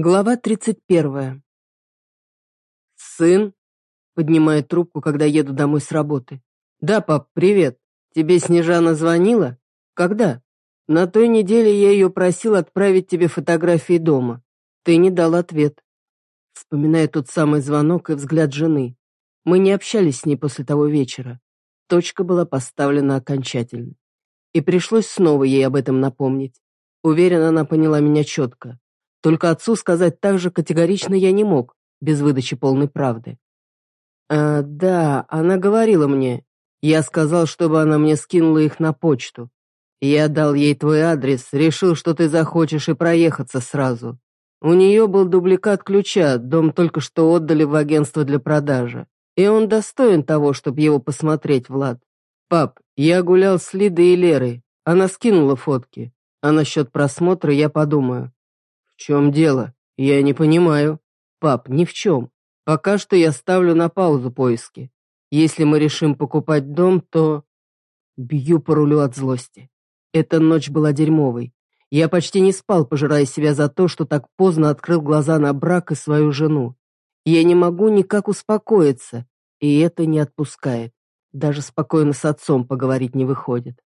Глава 31. «Сын?» — поднимает трубку, когда еду домой с работы. «Да, пап, привет. Тебе Снежана звонила? Когда?» «На той неделе я ее просил отправить тебе фотографии дома. Ты не дал ответ». Вспоминаю тот самый звонок и взгляд жены. Мы не общались с ней после того вечера. Точка была поставлена окончательно. И пришлось снова ей об этом напомнить. Уверена, она поняла меня четко. Только отцу сказать так же категорично я не мог, без выдачи полной правды. А, да, она говорила мне. Я сказал, чтобы она мне скинула их на почту. Я дал ей твой адрес, решил, что ты захочешь и проехаться сразу. У нее был дубликат ключа, дом только что отдали в агентство для продажи. И он достоин того, чтобы его посмотреть, Влад. Пап, я гулял с Лидой и Лерой. Она скинула фотки. А насчет просмотра я подумаю. «В чем дело? Я не понимаю». «Пап, ни в чем. Пока что я ставлю на паузу поиски. Если мы решим покупать дом, то...» Бью по рулю от злости. Эта ночь была дерьмовой. Я почти не спал, пожирая себя за то, что так поздно открыл глаза на брак и свою жену. Я не могу никак успокоиться, и это не отпускает. Даже спокойно с отцом поговорить не выходит.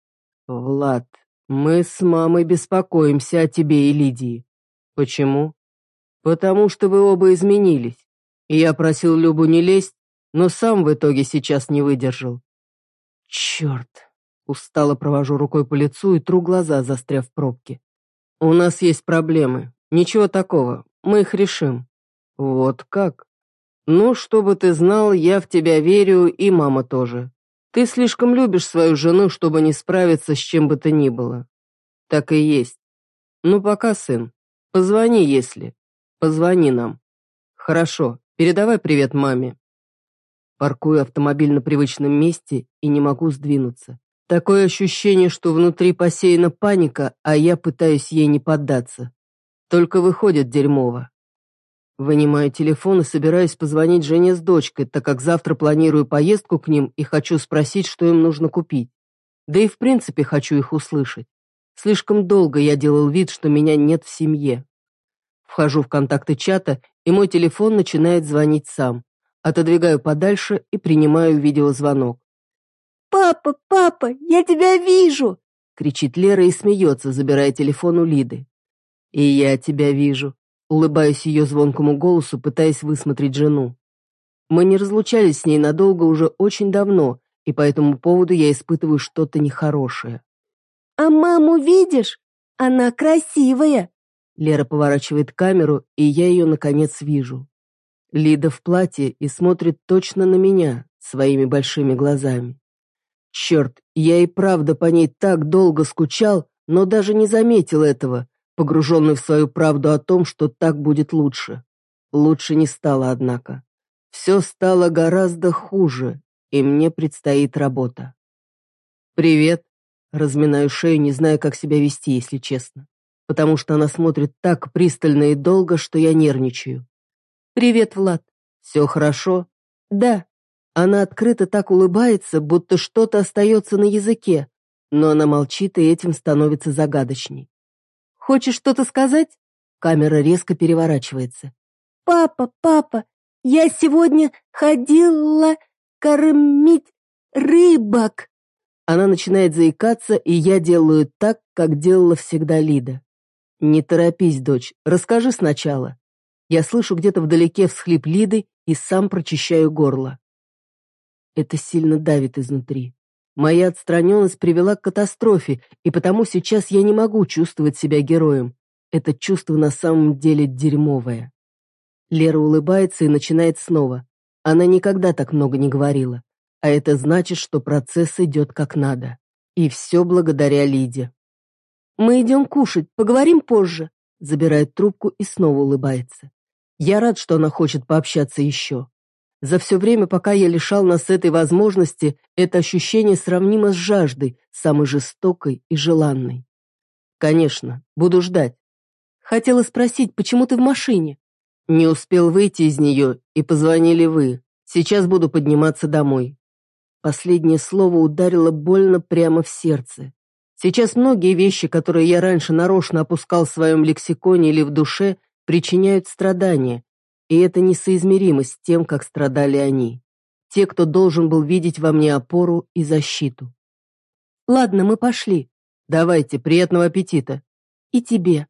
«Влад, мы с мамой беспокоимся о тебе и Лидии. Почему? Потому что вы оба изменились. Я просил Любу не лезть, но сам в итоге сейчас не выдержал. Черт. Устало провожу рукой по лицу и тру глаза, застряв в пробке. У нас есть проблемы. Ничего такого. Мы их решим. Вот как? Ну, чтобы ты знал, я в тебя верю, и мама тоже. Ты слишком любишь свою жену, чтобы не справиться с чем бы то ни было. Так и есть. Ну, пока, сын. Позвони, если. Позвони нам. Хорошо, передавай привет маме. Паркую автомобиль на привычном месте и не могу сдвинуться. Такое ощущение, что внутри посеяна паника, а я пытаюсь ей не поддаться. Только выходит дерьмово. Вынимаю телефон и собираюсь позвонить жене с дочкой, так как завтра планирую поездку к ним и хочу спросить, что им нужно купить. Да и в принципе хочу их услышать. Слишком долго я делал вид, что меня нет в семье. Вхожу в контакты чата, и мой телефон начинает звонить сам. Отодвигаю подальше и принимаю видеозвонок. «Папа, папа, я тебя вижу!» кричит Лера и смеется, забирая телефон у Лиды. «И я тебя вижу», улыбаюсь ее звонкому голосу, пытаясь высмотреть жену. Мы не разлучались с ней надолго уже очень давно, и по этому поводу я испытываю что-то нехорошее. «А маму видишь? Она красивая!» Лера поворачивает камеру, и я ее, наконец, вижу. Лида в платье и смотрит точно на меня своими большими глазами. Черт, я и правда по ней так долго скучал, но даже не заметил этого, погруженный в свою правду о том, что так будет лучше. Лучше не стало, однако. Все стало гораздо хуже, и мне предстоит работа. «Привет», Разминаю шею, не зная, как себя вести, если честно. Потому что она смотрит так пристально и долго, что я нервничаю. «Привет, Влад. Все хорошо?» «Да». Она открыто так улыбается, будто что-то остается на языке, но она молчит, и этим становится загадочней. «Хочешь что-то сказать?» Камера резко переворачивается. «Папа, папа, я сегодня ходила кормить рыбок!» Она начинает заикаться, и я делаю так, как делала всегда Лида. «Не торопись, дочь, расскажи сначала». Я слышу где-то вдалеке всхлип Лиды и сам прочищаю горло. Это сильно давит изнутри. Моя отстраненность привела к катастрофе, и потому сейчас я не могу чувствовать себя героем. Это чувство на самом деле дерьмовое. Лера улыбается и начинает снова. Она никогда так много не говорила. А это значит, что процесс идет как надо. И все благодаря Лиде. «Мы идем кушать, поговорим позже», забирает трубку и снова улыбается. Я рад, что она хочет пообщаться еще. За все время, пока я лишал нас этой возможности, это ощущение сравнимо с жаждой, самой жестокой и желанной. Конечно, буду ждать. Хотела спросить, почему ты в машине? Не успел выйти из нее, и позвонили вы. Сейчас буду подниматься домой. Последнее слово ударило больно прямо в сердце. Сейчас многие вещи, которые я раньше нарочно опускал в своем лексиконе или в душе, причиняют страдания, и это несоизмеримо с тем, как страдали они. Те, кто должен был видеть во мне опору и защиту. Ладно, мы пошли. Давайте, приятного аппетита. И тебе.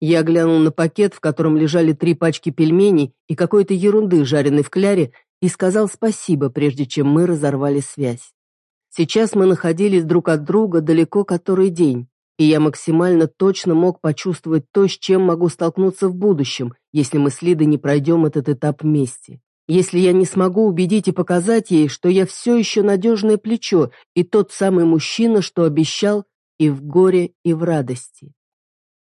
Я глянул на пакет, в котором лежали три пачки пельменей и какой-то ерунды, жареной в кляре, и сказал спасибо, прежде чем мы разорвали связь. Сейчас мы находились друг от друга далеко который день, и я максимально точно мог почувствовать то, с чем могу столкнуться в будущем, если мы с Лидой не пройдем этот этап вместе. Если я не смогу убедить и показать ей, что я все еще надежное плечо и тот самый мужчина, что обещал и в горе, и в радости.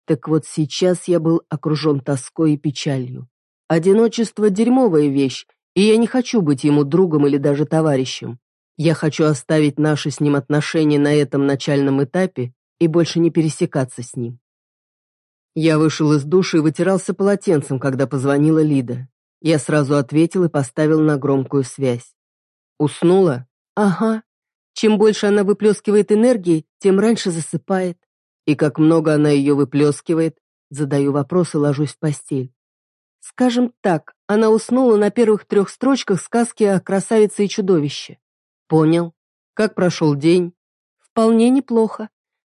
Так вот сейчас я был окружен тоской и печалью. Одиночество – дерьмовая вещь, и я не хочу быть ему другом или даже товарищем. Я хочу оставить наши с ним отношения на этом начальном этапе и больше не пересекаться с ним. Я вышел из души и вытирался полотенцем, когда позвонила Лида. Я сразу ответил и поставил на громкую связь. Уснула? Ага. Чем больше она выплескивает энергии, тем раньше засыпает. И как много она ее выплескивает, задаю вопрос и ложусь в постель. Скажем так, она уснула на первых трех строчках сказки о красавице и чудовище. Понял. Как прошел день? Вполне неплохо.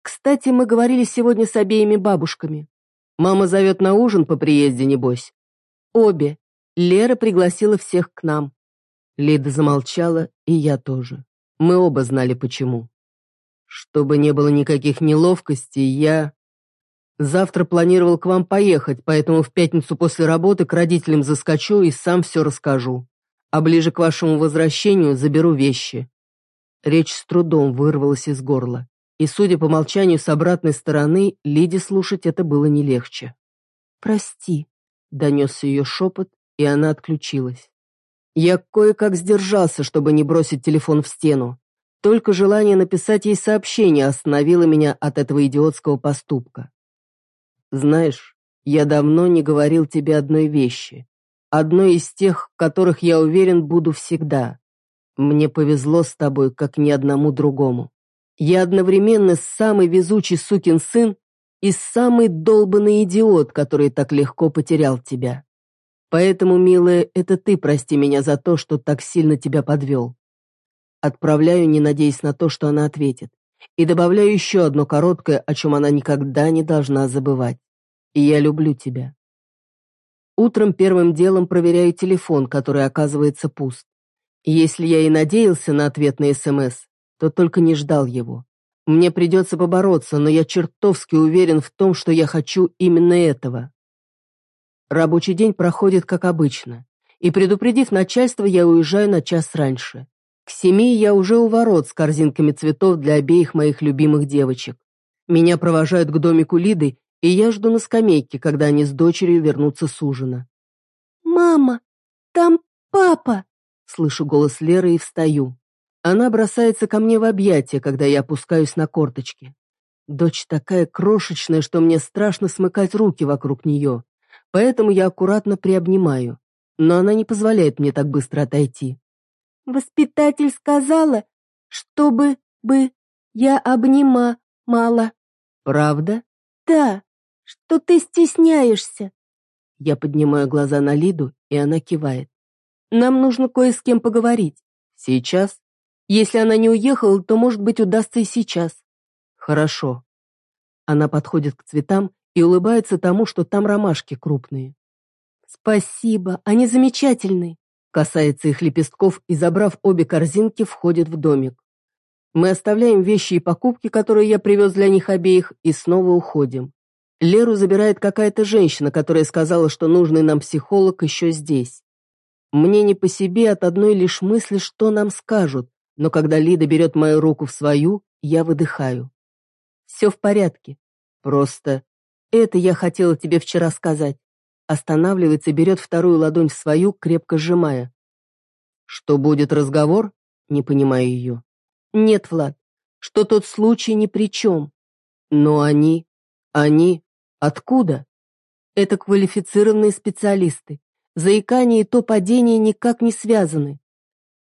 Кстати, мы говорили сегодня с обеими бабушками. Мама зовет на ужин по приезде, небось. Обе. Лера пригласила всех к нам. Лида замолчала, и я тоже. Мы оба знали, почему. Чтобы не было никаких неловкостей, я... Завтра планировал к вам поехать, поэтому в пятницу после работы к родителям заскочу и сам все расскажу. А ближе к вашему возвращению заберу вещи. Речь с трудом вырвалась из горла, и, судя по молчанию с обратной стороны, Лиде слушать это было не легче. «Прости», — донесся ее шепот, и она отключилась. Я кое-как сдержался, чтобы не бросить телефон в стену. Только желание написать ей сообщение остановило меня от этого идиотского поступка. Знаешь, я давно не говорил тебе одной вещи. Одной из тех, в которых я уверен буду всегда. Мне повезло с тобой, как ни одному другому. Я одновременно самый везучий сукин сын и самый долбанный идиот, который так легко потерял тебя. Поэтому, милая, это ты прости меня за то, что так сильно тебя подвел. Отправляю, не надеясь на то, что она ответит. И добавляю еще одно короткое, о чем она никогда не должна забывать. И я люблю тебя. Утром первым делом проверяю телефон, который оказывается пуст. Если я и надеялся на ответ на СМС, то только не ждал его. Мне придется побороться, но я чертовски уверен в том, что я хочу именно этого. Рабочий день проходит как обычно, и, предупредив начальство, я уезжаю на час раньше. К семи я уже у ворот с корзинками цветов для обеих моих любимых девочек. Меня провожают к домику Лиды, и я жду на скамейке, когда они с дочерью вернутся с ужина. «Мама, там папа!» Слышу голос Леры и встаю. Она бросается ко мне в объятия, когда я опускаюсь на корточки. Дочь такая крошечная, что мне страшно смыкать руки вокруг нее поэтому я аккуратно приобнимаю, но она не позволяет мне так быстро отойти. «Воспитатель сказала, чтобы бы я обнима мало». «Правда?» «Да, что ты стесняешься». Я поднимаю глаза на Лиду, и она кивает. «Нам нужно кое с кем поговорить. Сейчас? Если она не уехала, то, может быть, удастся и сейчас». «Хорошо». Она подходит к цветам и улыбается тому, что там ромашки крупные. «Спасибо, они замечательные!» Касается их лепестков и, забрав обе корзинки, входит в домик. Мы оставляем вещи и покупки, которые я привез для них обеих, и снова уходим. Леру забирает какая-то женщина, которая сказала, что нужный нам психолог еще здесь. Мне не по себе от одной лишь мысли, что нам скажут, но когда Лида берет мою руку в свою, я выдыхаю. Все в порядке. Просто это я хотела тебе вчера сказать. Останавливается, берет вторую ладонь в свою, крепко сжимая. Что будет разговор? Не понимаю ее. Нет, Влад, что тот случай ни при чем. Но они... Они... Откуда? Это квалифицированные специалисты. Заикание и то падение никак не связаны.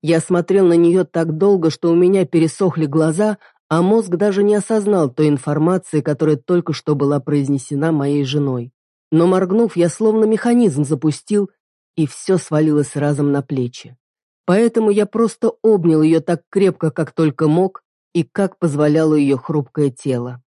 Я смотрел на нее так долго, что у меня пересохли глаза, а мозг даже не осознал той информации, которая только что была произнесена моей женой. Но моргнув, я словно механизм запустил, и все свалилось разом на плечи. Поэтому я просто обнял ее так крепко, как только мог, и как позволяло ее хрупкое тело.